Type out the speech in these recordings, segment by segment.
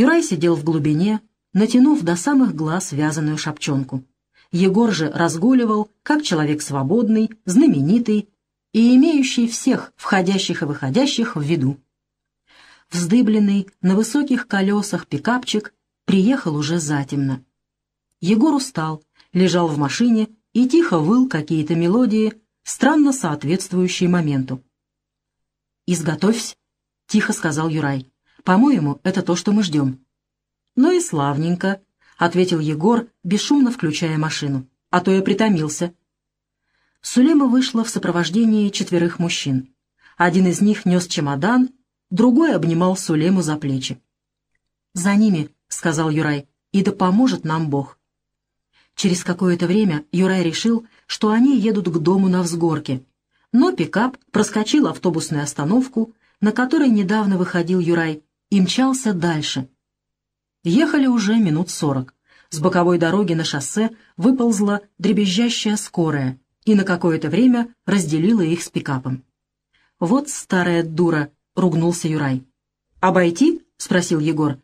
Юрай сидел в глубине, натянув до самых глаз вязаную шапчонку. Егор же разгуливал, как человек свободный, знаменитый и имеющий всех входящих и выходящих в виду. Вздыбленный на высоких колесах пикапчик приехал уже затемно. Егор устал, лежал в машине и тихо выл какие-то мелодии, странно соответствующие моменту. «Изготовься», — тихо сказал Юрай. «По-моему, это то, что мы ждем». «Ну и славненько», — ответил Егор, бесшумно включая машину. «А то я притомился». Сулема вышла в сопровождении четверых мужчин. Один из них нес чемодан, другой обнимал Сулему за плечи. «За ними», — сказал Юрай, — «и да поможет нам Бог». Через какое-то время Юрай решил, что они едут к дому на взгорке. Но пикап проскочил автобусную остановку, на которой недавно выходил Юрай, и мчался дальше. Ехали уже минут сорок. С боковой дороги на шоссе выползла дребезжащая скорая и на какое-то время разделила их с пикапом. «Вот старая дура!» — ругнулся Юрай. «Обойти?» — спросил Егор.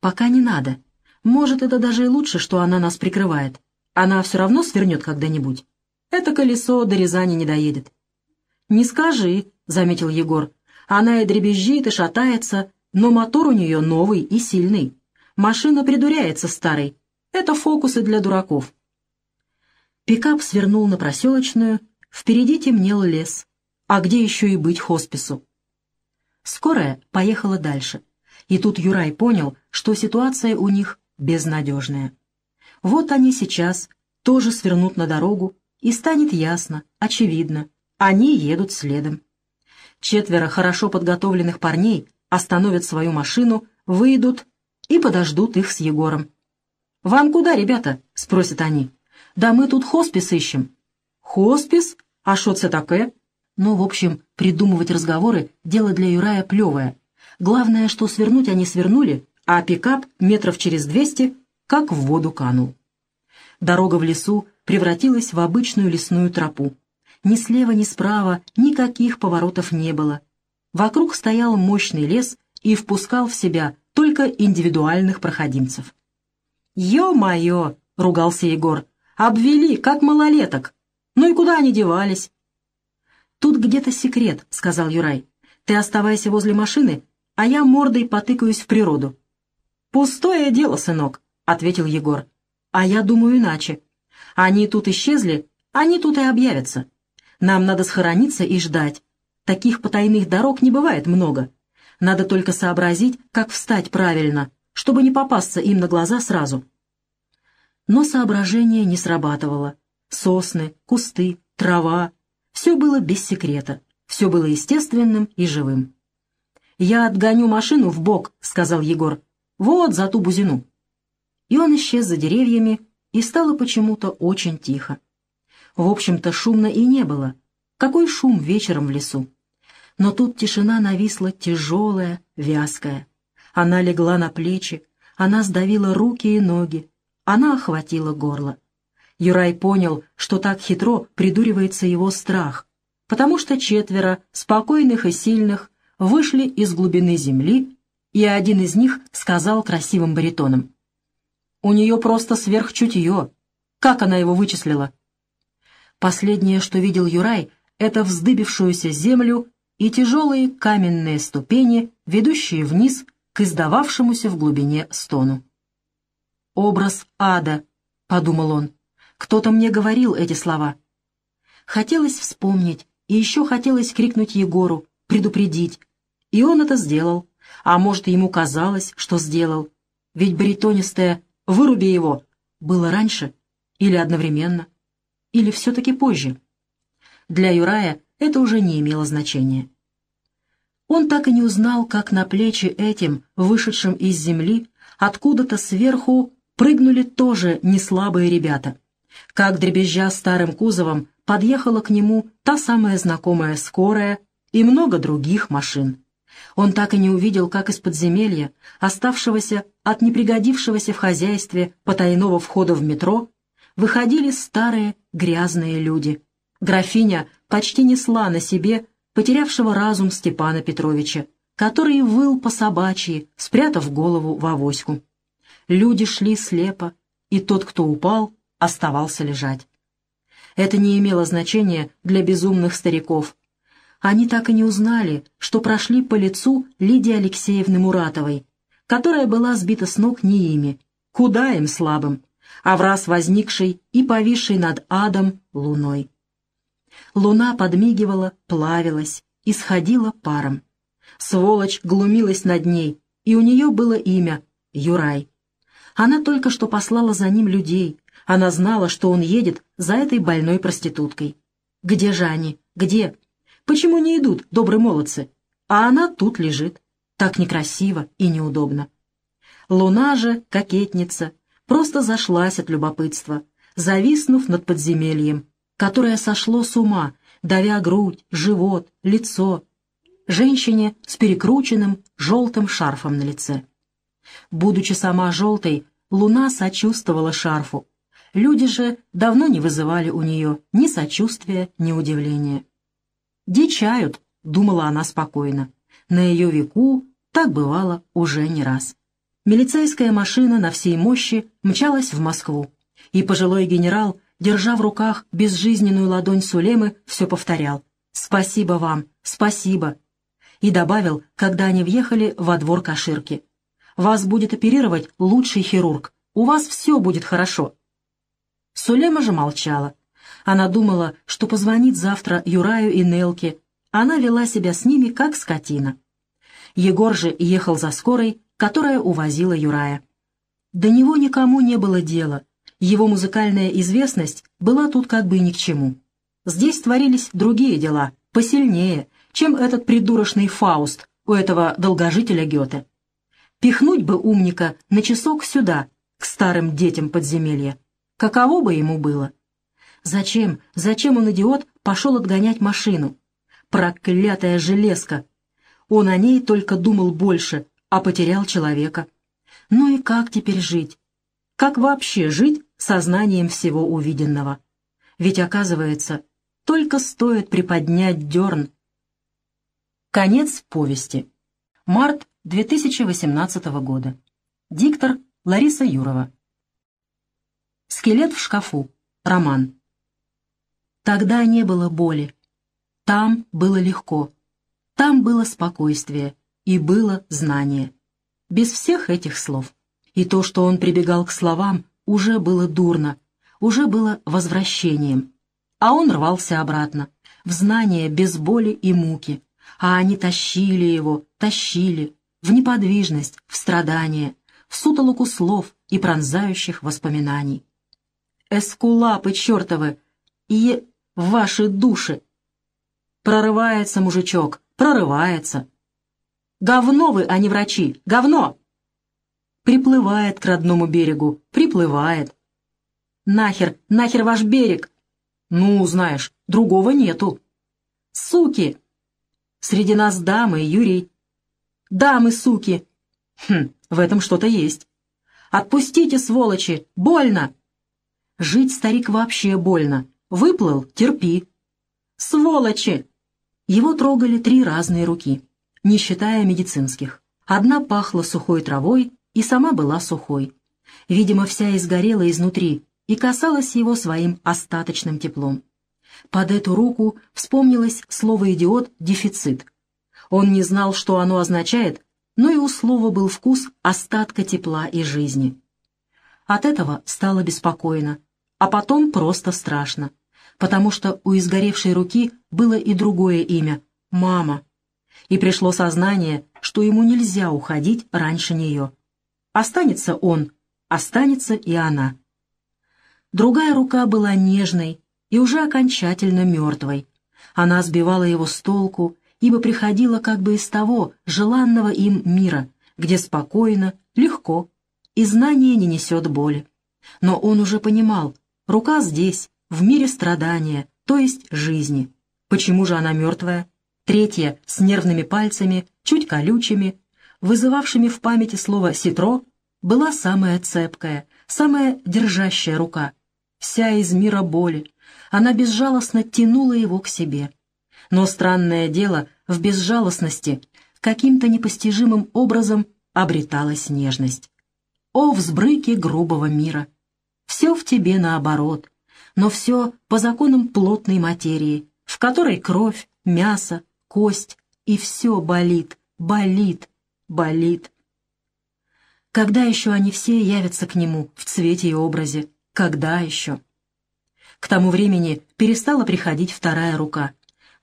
«Пока не надо. Может, это даже и лучше, что она нас прикрывает. Она все равно свернет когда-нибудь. Это колесо до Рязани не доедет». «Не скажи», — заметил Егор. «Она и дребезжит, и шатается, но мотор у нее новый и сильный. Машина придуряется старой. Это фокусы для дураков. Пикап свернул на проселочную, впереди темнел лес. А где еще и быть хоспису? Скорая поехала дальше. И тут Юрай понял, что ситуация у них безнадежная. Вот они сейчас тоже свернут на дорогу, и станет ясно, очевидно, они едут следом. Четверо хорошо подготовленных парней остановят свою машину, выйдут и подождут их с Егором. «Вам куда, ребята?» — спросят они. «Да мы тут хоспис ищем». «Хоспис? А что это такое?» Ну, в общем, придумывать разговоры — дело для Юрая плевое. Главное, что свернуть они свернули, а пикап метров через двести как в воду канул. Дорога в лесу превратилась в обычную лесную тропу. Ни слева, ни справа никаких поворотов не было. Вокруг стоял мощный лес и впускал в себя только индивидуальных проходимцев. «Ё-моё!» — ругался Егор. «Обвели, как малолеток! Ну и куда они девались?» «Тут где-то секрет», — сказал Юрай. «Ты оставайся возле машины, а я мордой потыкаюсь в природу». «Пустое дело, сынок», — ответил Егор. «А я думаю иначе. Они тут исчезли, они тут и объявятся. Нам надо схорониться и ждать. Таких потайных дорог не бывает много. Надо только сообразить, как встать правильно, чтобы не попасться им на глаза сразу. Но соображение не срабатывало. Сосны, кусты, трава — все было без секрета, все было естественным и живым. «Я отгоню машину в бок, сказал Егор. «Вот за ту бузину». И он исчез за деревьями, и стало почему-то очень тихо. В общем-то, шумно и не было. Какой шум вечером в лесу? Но тут тишина нависла тяжелая, вязкая. Она легла на плечи, она сдавила руки и ноги, она охватила горло. Юрай понял, что так хитро придуривается его страх, потому что четверо, спокойных и сильных, вышли из глубины земли, и один из них сказал красивым баритоном. «У нее просто сверхчутье. Как она его вычислила?» Последнее, что видел Юрай, это вздыбившуюся землю и тяжелые каменные ступени, ведущие вниз к издававшемуся в глубине стону. «Образ ада», — подумал он, — «кто-то мне говорил эти слова». Хотелось вспомнить, и еще хотелось крикнуть Егору, предупредить. И он это сделал, а может, ему казалось, что сделал. Ведь баритонистое «выруби его» было раньше или одновременно, или все-таки позже. Для Юрая это уже не имело значения. Он так и не узнал, как на плечи этим, вышедшим из земли, откуда-то сверху прыгнули тоже неслабые ребята. Как, дребезжа старым кузовом, подъехала к нему та самая знакомая скорая и много других машин. Он так и не увидел, как из подземелья, оставшегося от непригодившегося в хозяйстве потайного входа в метро, выходили старые грязные люди. Графиня почти несла на себе потерявшего разум Степана Петровича, который выл по собачьи, спрятав голову в авоську. Люди шли слепо, и тот, кто упал, оставался лежать. Это не имело значения для безумных стариков. Они так и не узнали, что прошли по лицу Лидии Алексеевны Муратовой, которая была сбита с ног не ими, куда им слабым, а в раз возникшей и повисшей над адом луной. Луна подмигивала, плавилась, исходила паром. Сволочь глумилась над ней, и у нее было имя — Юрай. Она только что послала за ним людей. Она знала, что он едет за этой больной проституткой. Где же они? Где? Почему не идут, добрые молодцы? А она тут лежит. Так некрасиво и неудобно. Луна же, кокетница, просто зашлась от любопытства, зависнув над подземельем, которое сошло с ума, давя грудь, живот, лицо. Женщине с перекрученным желтым шарфом на лице. Будучи сама желтой, луна сочувствовала шарфу. Люди же давно не вызывали у нее ни сочувствия, ни удивления. «Дичают», — думала она спокойно. На ее веку так бывало уже не раз. Милицейская машина на всей мощи мчалась в Москву, и пожилой генерал, держа в руках безжизненную ладонь Сулемы, все повторял «Спасибо вам, спасибо!» и добавил, когда они въехали во двор Каширки. Вас будет оперировать лучший хирург. У вас все будет хорошо». Сулема же молчала. Она думала, что позвонит завтра Юраю и Нелке. Она вела себя с ними, как скотина. Егор же ехал за скорой, которая увозила Юрая. До него никому не было дела. Его музыкальная известность была тут как бы ни к чему. Здесь творились другие дела, посильнее, чем этот придурочный Фауст у этого долгожителя Гёте. Пихнуть бы умника на часок сюда, к старым детям подземелья. Каково бы ему было? Зачем, зачем он, идиот, пошел отгонять машину? Проклятая железка! Он о ней только думал больше, а потерял человека. Ну и как теперь жить? Как вообще жить сознанием всего увиденного? Ведь, оказывается, только стоит приподнять дерн. Конец повести. Март 2018 года. Диктор Лариса Юрова. Скелет в шкафу. Роман. Тогда не было боли. Там было легко. Там было спокойствие. И было знание. Без всех этих слов. И то, что он прибегал к словам, уже было дурно, уже было возвращением. А он рвался обратно, в знание без боли и муки. А они тащили его, тащили, в неподвижность, в страдание, в сутолоку слов и пронзающих воспоминаний. «Эскулапы чертовы! И ваши души!» Прорывается мужичок, прорывается. «Говно вы, а не врачи! Говно!» Приплывает к родному берегу, приплывает. «Нахер, нахер ваш берег!» «Ну, знаешь, другого нету!» «Суки!» «Среди нас дамы, Юрий, дамы, суки!» «Хм, в этом что-то есть!» «Отпустите, сволочи! Больно!» «Жить, старик, вообще больно. Выплыл — терпи!» «Сволочи!» Его трогали три разные руки, не считая медицинских. Одна пахла сухой травой и сама была сухой. Видимо, вся изгорела изнутри и касалась его своим остаточным теплом. Под эту руку вспомнилось слово «идиот» — дефицит — он не знал, что оно означает, но и у слова был вкус остатка тепла и жизни. От этого стало беспокойно, а потом просто страшно, потому что у изгоревшей руки было и другое имя — «мама». И пришло сознание, что ему нельзя уходить раньше нее. Останется он, останется и она. Другая рука была нежной и уже окончательно мертвой. Она сбивала его с толку ибо приходила как бы из того желанного им мира, где спокойно, легко, и знание не несет боли. Но он уже понимал, рука здесь, в мире страдания, то есть жизни. Почему же она мертвая? Третья, с нервными пальцами, чуть колючими, вызывавшими в памяти слово «ситро», была самая цепкая, самая держащая рука. Вся из мира боли. Она безжалостно тянула его к себе. Но странное дело в безжалостности, каким-то непостижимым образом обреталась нежность. О, взбрыки грубого мира! Все в тебе наоборот, но все по законам плотной материи, в которой кровь, мясо, кость, и все болит, болит, болит. Когда еще они все явятся к нему в цвете и образе? Когда еще? К тому времени перестала приходить вторая рука.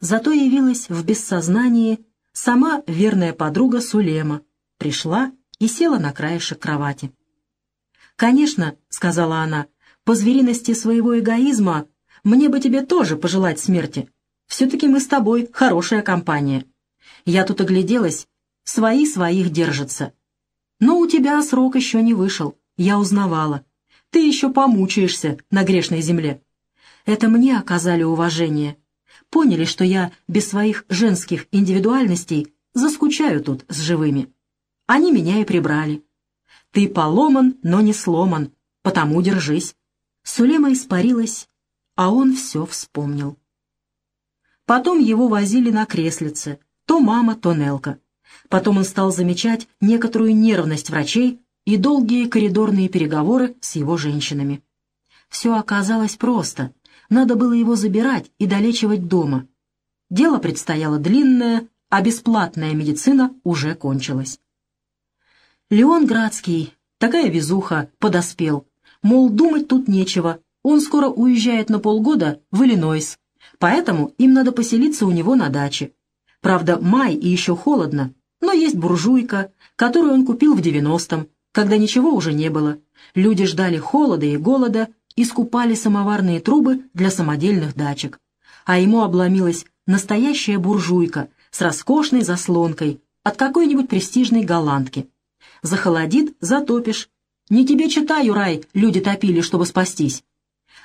Зато явилась в бессознании сама верная подруга Сулема. Пришла и села на краешек кровати. «Конечно», — сказала она, — «по звериности своего эгоизма мне бы тебе тоже пожелать смерти. Все-таки мы с тобой хорошая компания. Я тут огляделась, свои своих держатся. Но у тебя срок еще не вышел, я узнавала. Ты еще помучаешься на грешной земле. Это мне оказали уважение. Поняли, что я без своих женских индивидуальностей заскучаю тут с живыми. Они меня и прибрали. Ты поломан, но не сломан, потому держись. Сулема испарилась, а он все вспомнил. Потом его возили на креслице, то мама, то Нелка. Потом он стал замечать некоторую нервность врачей и долгие коридорные переговоры с его женщинами. Все оказалось просто. Надо было его забирать и долечивать дома. Дело предстояло длинное, а бесплатная медицина уже кончилась. Леон Градский, такая везуха, подоспел. Мол, думать тут нечего, он скоро уезжает на полгода в Иллинойс, поэтому им надо поселиться у него на даче. Правда, май и еще холодно, но есть буржуйка, которую он купил в девяностом, когда ничего уже не было. Люди ждали холода и голода и скупали самоварные трубы для самодельных дачек. А ему обломилась настоящая буржуйка с роскошной заслонкой от какой-нибудь престижной голландки. Захолодит — затопишь. Не тебе читаю, рай, люди топили, чтобы спастись.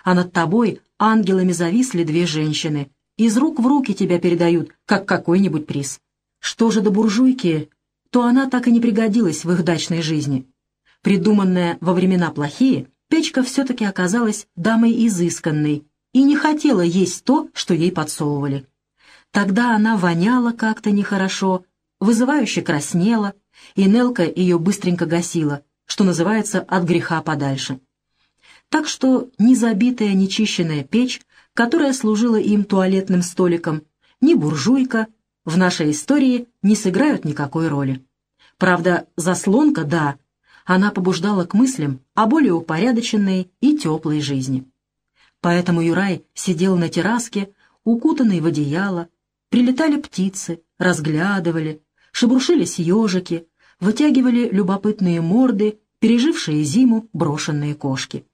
А над тобой ангелами зависли две женщины. Из рук в руки тебя передают, как какой-нибудь приз. Что же до буржуйки, то она так и не пригодилась в их дачной жизни. Придуманная во времена плохие, Печка все-таки оказалась дамой изысканной и не хотела есть то, что ей подсовывали. Тогда она воняла как-то нехорошо, вызывающе краснела, и Нелка ее быстренько гасила, что называется, от греха подальше. Так что ни забитая, нечищенная печь, которая служила им туалетным столиком, ни буржуйка в нашей истории не сыграют никакой роли. Правда, заслонка — да, она побуждала к мыслям о более упорядоченной и теплой жизни. Поэтому Юрай сидел на терраске, укутанный в одеяло, прилетали птицы, разглядывали, шебрушились ежики, вытягивали любопытные морды, пережившие зиму брошенные кошки.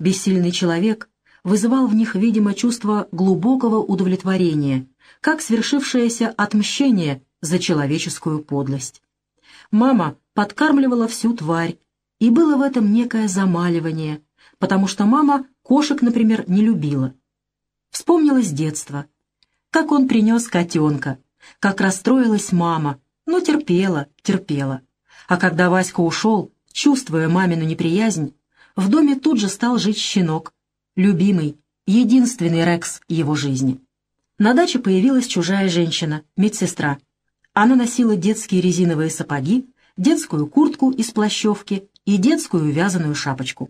Бессильный человек вызывал в них, видимо, чувство глубокого удовлетворения, как свершившееся отмщение за человеческую подлость. Мама подкармливала всю тварь, и было в этом некое замаливание, потому что мама кошек, например, не любила. Вспомнилось детство, как он принес котенка, как расстроилась мама, но терпела, терпела. А когда Васька ушел, чувствуя мамину неприязнь, в доме тут же стал жить щенок, любимый, единственный Рекс его жизни. На даче появилась чужая женщина, медсестра. Она носила детские резиновые сапоги, детскую куртку из плащевки и детскую вязаную шапочку.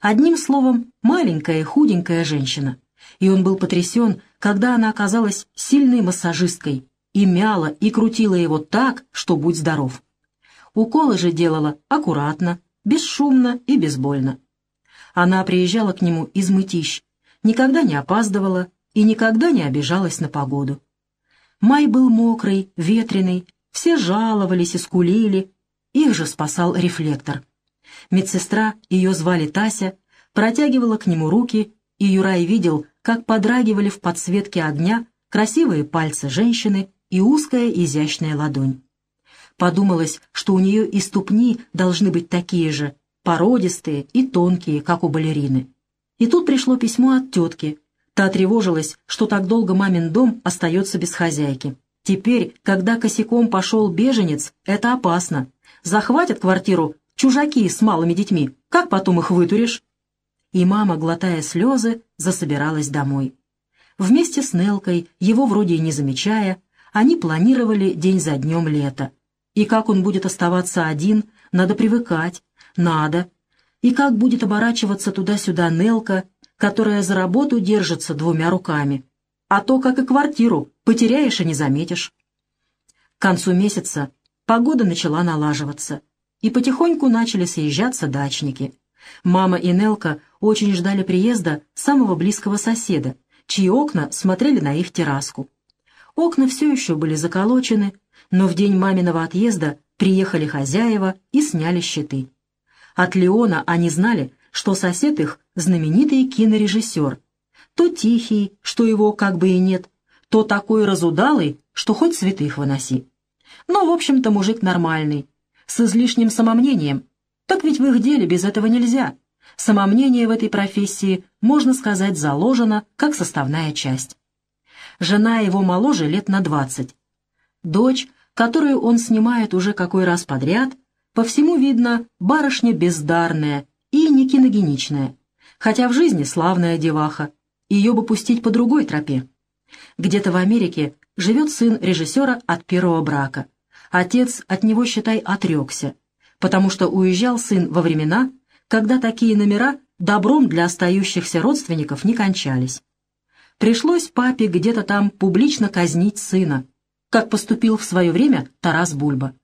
Одним словом, маленькая худенькая женщина. И он был потрясен, когда она оказалась сильной массажисткой и мяла и крутила его так, что будь здоров. Уколы же делала аккуратно, бесшумно и безбольно. Она приезжала к нему из мытищ, никогда не опаздывала и никогда не обижалась на погоду. Май был мокрый, ветреный, все жаловались и скулили, их же спасал рефлектор. Медсестра, ее звали Тася, протягивала к нему руки, и Юрай видел, как подрагивали в подсветке огня красивые пальцы женщины и узкая изящная ладонь. Подумалось, что у нее и ступни должны быть такие же, породистые и тонкие, как у балерины. И тут пришло письмо от тетки. Та тревожилась, что так долго мамин дом остается без хозяйки. Теперь, когда косяком пошел беженец, это опасно. Захватят квартиру чужаки с малыми детьми. Как потом их вытуришь? И мама, глотая слезы, засобиралась домой. Вместе с Нелкой, его вроде и не замечая, Они планировали день за днем лето. И как он будет оставаться один, надо привыкать, надо. И как будет оборачиваться туда-сюда Нелка, которая за работу держится двумя руками. А то, как и квартиру, потеряешь и не заметишь. К концу месяца погода начала налаживаться, и потихоньку начали съезжаться дачники. Мама и Нелка очень ждали приезда самого близкого соседа, чьи окна смотрели на их терраску. Окна все еще были заколочены, но в день маминого отъезда приехали хозяева и сняли щиты. От Леона они знали, что сосед их — знаменитый кинорежиссер. То тихий, что его как бы и нет, то такой разудалый, что хоть святых выноси. Но, в общем-то, мужик нормальный, с излишним самомнением. Так ведь в их деле без этого нельзя. Самомнение в этой профессии, можно сказать, заложено как составная часть. Жена его моложе лет на двадцать. Дочь, которую он снимает уже какой раз подряд, по всему видно, барышня бездарная не киногеничная, хотя в жизни славная деваха, ее бы пустить по другой тропе. Где-то в Америке живет сын режиссера от первого брака. Отец от него, считай, отрекся, потому что уезжал сын во времена, когда такие номера добром для остающихся родственников не кончались. Пришлось папе где-то там публично казнить сына, как поступил в свое время Тарас Бульба.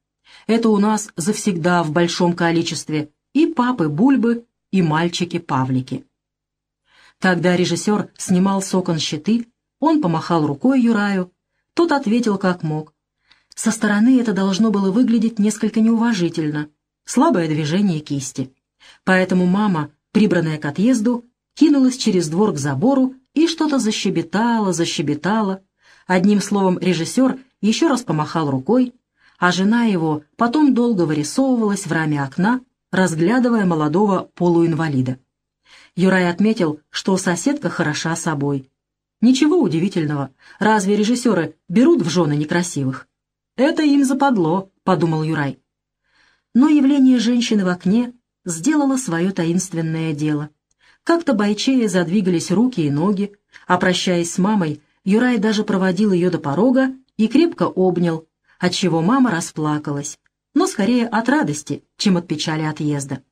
Это у нас завсегда в большом количестве, и папы Бульбы, и мальчики-павлики. Когда режиссер снимал с окон щиты, он помахал рукой Юраю, тот ответил как мог. Со стороны это должно было выглядеть несколько неуважительно, слабое движение кисти. Поэтому мама, прибранная к отъезду, кинулась через двор к забору и что-то защебетала, защебетала. Одним словом, режиссер еще раз помахал рукой, а жена его потом долго вырисовывалась в раме окна, разглядывая молодого полуинвалида. Юрай отметил, что соседка хороша собой. Ничего удивительного, разве режиссеры берут в жены некрасивых? Это им западло, подумал Юрай. Но явление женщины в окне сделало свое таинственное дело. Как-то бойчее задвигались руки и ноги, а прощаясь с мамой, Юрай даже проводил ее до порога и крепко обнял, отчего мама расплакалась, но скорее от радости, чем от печали отъезда.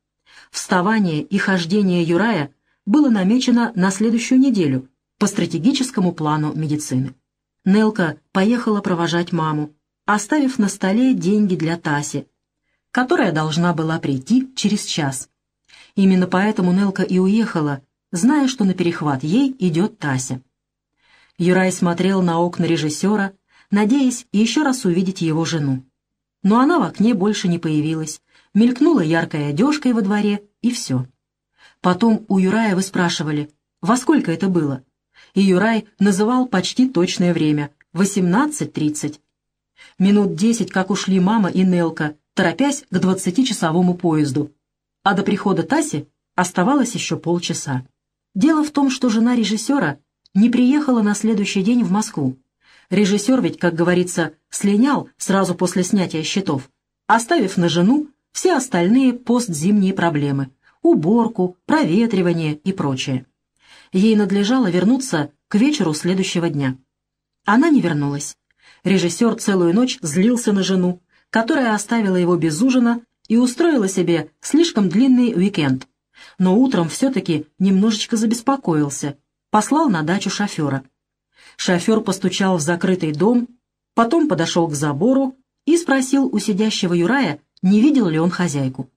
Вставание и хождение Юрая было намечено на следующую неделю по стратегическому плану медицины. Нелка поехала провожать маму, оставив на столе деньги для Таси, которая должна была прийти через час. Именно поэтому Нелка и уехала, зная, что на перехват ей идет Тася. Юрай смотрел на окна режиссера, надеясь еще раз увидеть его жену. Но она в окне больше не появилась, мелькнула яркой одежкой во дворе, и все. Потом у Юрая вы спрашивали, во сколько это было? И Юрай называл почти точное время — 18.30. Минут десять, как ушли мама и Нелка, торопясь к двадцатичасовому поезду. А до прихода Таси оставалось еще полчаса. Дело в том, что жена режиссера не приехала на следующий день в Москву. Режиссер ведь, как говорится, слинял сразу после снятия счетов, оставив на жену все остальные постзимние проблемы — уборку, проветривание и прочее. Ей надлежало вернуться к вечеру следующего дня. Она не вернулась. Режиссер целую ночь злился на жену, которая оставила его без ужина и устроила себе слишком длинный уикенд. Но утром все-таки немножечко забеспокоился, послал на дачу шофера. Шофер постучал в закрытый дом, потом подошел к забору и спросил у сидящего Юрая, не видел ли он хозяйку.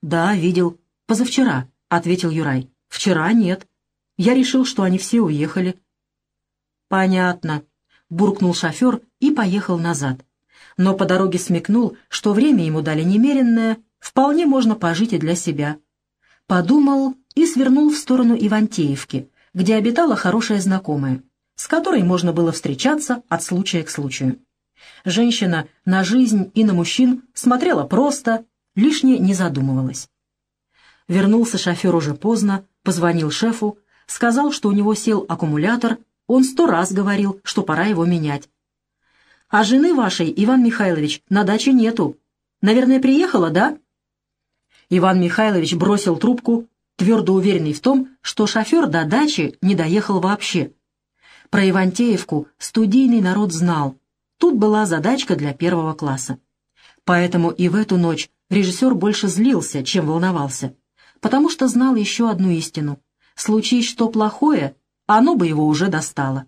«Да, видел. Позавчера», — ответил Юрай. «Вчера нет. Я решил, что они все уехали». «Понятно», — буркнул шофер и поехал назад. Но по дороге смекнул, что время ему дали немеренное, вполне можно пожить и для себя. Подумал и свернул в сторону Ивантеевки, где обитала хорошая знакомая, с которой можно было встречаться от случая к случаю. Женщина на жизнь и на мужчин смотрела просто, лишнее не задумывалась. Вернулся шофер уже поздно, позвонил шефу, сказал, что у него сел аккумулятор, он сто раз говорил, что пора его менять. «А жены вашей, Иван Михайлович, на даче нету. Наверное, приехала, да?» Иван Михайлович бросил трубку, твердо уверенный в том, что шофер до дачи не доехал вообще. Про Ивантеевку студийный народ знал, Тут была задачка для первого класса. Поэтому и в эту ночь режиссер больше злился, чем волновался, потому что знал еще одну истину. Случись что плохое, оно бы его уже достало.